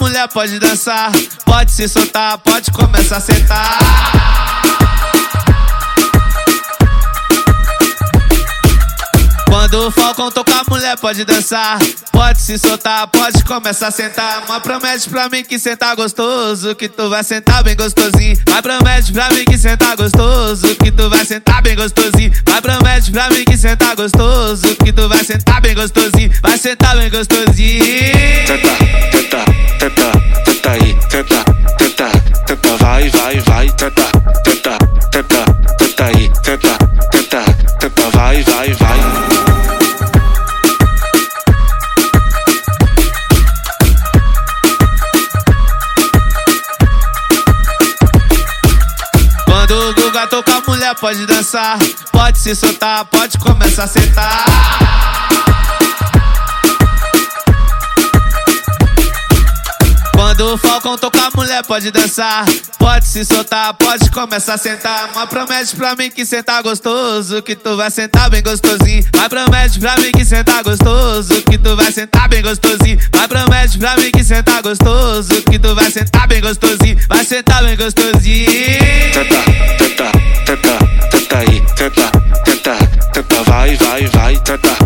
mulher, pode dançar. Pode se soltar, pode começar a sentar. Quando o Falcão tocar, mulher pode dançar. Pode se soltar, pode começar a sentar. Mas promete pra mim que sentar gostoso. Que tu vai sentar bem gostosinho. Mas promete pra mim que sentar gostoso. Que tu vai sentar bem gostosinho. Mas promete pra mim que sentar gostoso. Que tu vai sentar bem gostosinho. Vai sentar bem gostosinho. Guga tocar, mulher pode dançar. Pode se soltar, pode começar a sentar. Quando o Falcão tocar, mulher pode dançar. Pode se soltar, pode começar a sentar. Mas promete pra mim que sentar gostoso. Que tu vai sentar bem gostosinho. Mas promete pra mim que sentar gostoso. Que tu vai sentar bem gostosinho. Mas promete pra mim que sentar gostoso. Que tu vai sentar bem gostosinho. Vai sentar bem gostosinho. Tenta, tenta, aí. Tenta, tenta, tenta, vai, vai, vai. Tenta,